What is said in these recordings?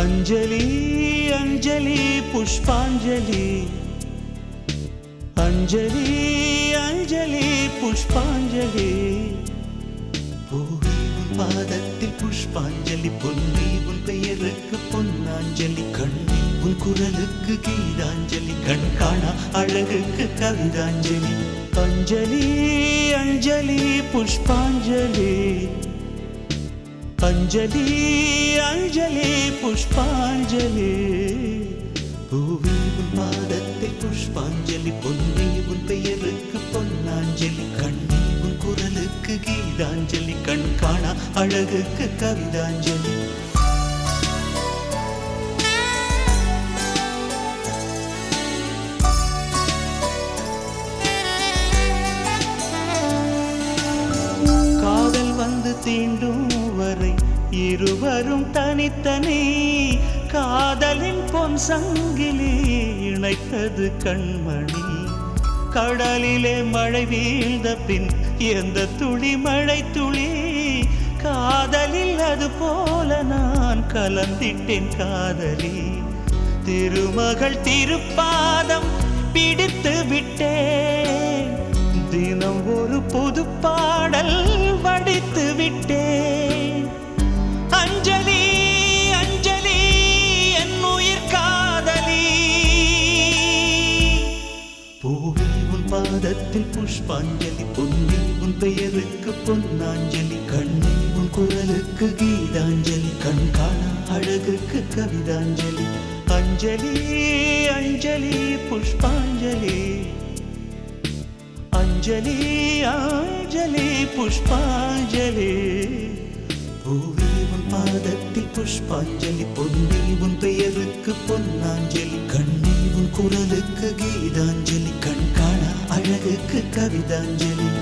அஞ்சலி அஞ்சலி புஷ்பாஞ்சலி. அஞ்சலி அஞ்சலி புஷ்பாஞ்சலி. பாதத்தில் புஷ்பாஞ்சலி பொன்னி உன் பெயருக்கு பொன்னாஞ்சலி கண்ணி உன் குரலுக்கு கீதாஞ்சலி கண் காணா அழகுக்கு கவிதாஞ்சலி. அஞ்சலி அஞ்சலி புஷ்பாஞ்சலி. அஞ்சலி அஞ்சலி புஷ்பாஞ்சலி. பூவி உன் பாதத்தில் புஷ்பாஞ்சலி பொன்னி உன் பெயருக்கு பொன்னாஞ்சலி கண்ணி உன் குரலுக்கு கீதாஞ்சலி கண் காணா அழகுக்கு கவிதாஞ்சலி. இருவரும் தனித்தனி. காதலின் பொன் சங்கிலி இணைத்தது கண்மணி. கடலிலே மழை வீழ்ந்த பின் எந்த துளி மழை துளி. காதலில் அது போல நான் கலந்திட்டேன் காதலி. திருமகள் திருப்பா பூவி உன் பாதத்தில் புஷ்பாஞ்சலி பொன்னி உன் பெயருக்கு பொன்னாஞ்சலி கண்ணி உன் குரலுக்கு கீதாஞ்சலி கண் காணா அழகுக்கு கவிதாஞ்சலி. அஞ்சலி அஞ்சலி புஷ்பாஞ்சலி. அஞ்சலி அஞ்சலி புஷ்பாஞ்சலி. பூவி உன் பாதத்தில் புஷ்பாஞ்சலி பொன்னி உன் பெயருக்கு பொன்னாஞ்சலி கண்ணி குரலுக்கு கீதாஞ்சலி கண் காணா அழகுக்கு கவிதாஞ்சலி.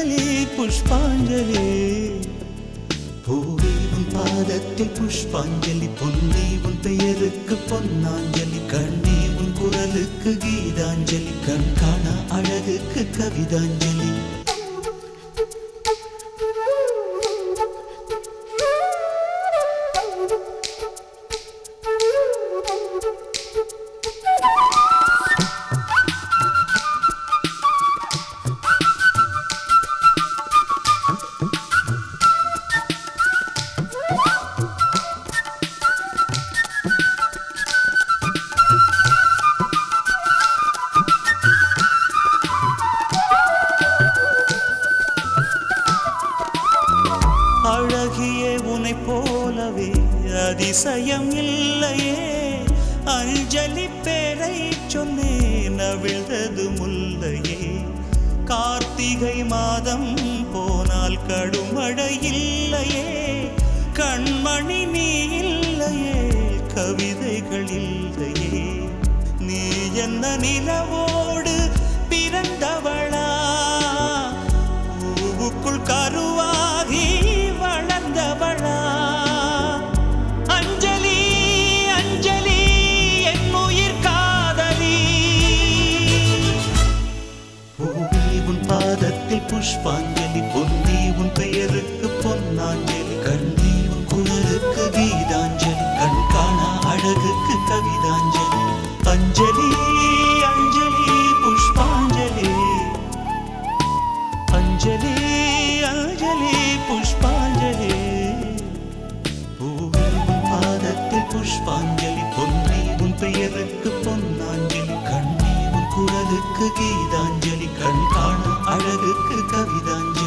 அஞ்சலி புஷ்பாஞ்சலி. பூவி உன் பாதத்தில் புஷ்பாஞ்சலி பொன்னி உன் பெயருக்கு பொன்னாஞ்சலி கண்ணி உன் குரலுக்கு கீதாஞ்சலி கண் காணா அழகுக்கு கவிதாஞ்சலி. பயம் இல்லையே அஞ்சலி பேரை சொன்னேன் அவிழ்ந்தது முல்லையே. கார்த்திகை மாதம் போனால் கடுமழை இல்லையே கண்மணி நீ இல்லையே கவிதைகள் இல்லையே. நீ என்ன நிலவோடு பிறந்த அழகுக்கு கவிதாஞ்சலி அஞ்சலி அஞ்சலி புஷ்பாஞ்சலி. அஞ்சலி அஞ்சலி புஷ்பாஞ்சலி. பூவின் பாதத்தில் புஷ்பாஞ்சலி. பொன்னி உன் பெயருக்கு பொன்னாஞ்சலி. கண்ணி உன் குரலுக்கு கீதாஞ்சலி. கண் காணும் அழகுக்கு கவிதாஞ்சலி.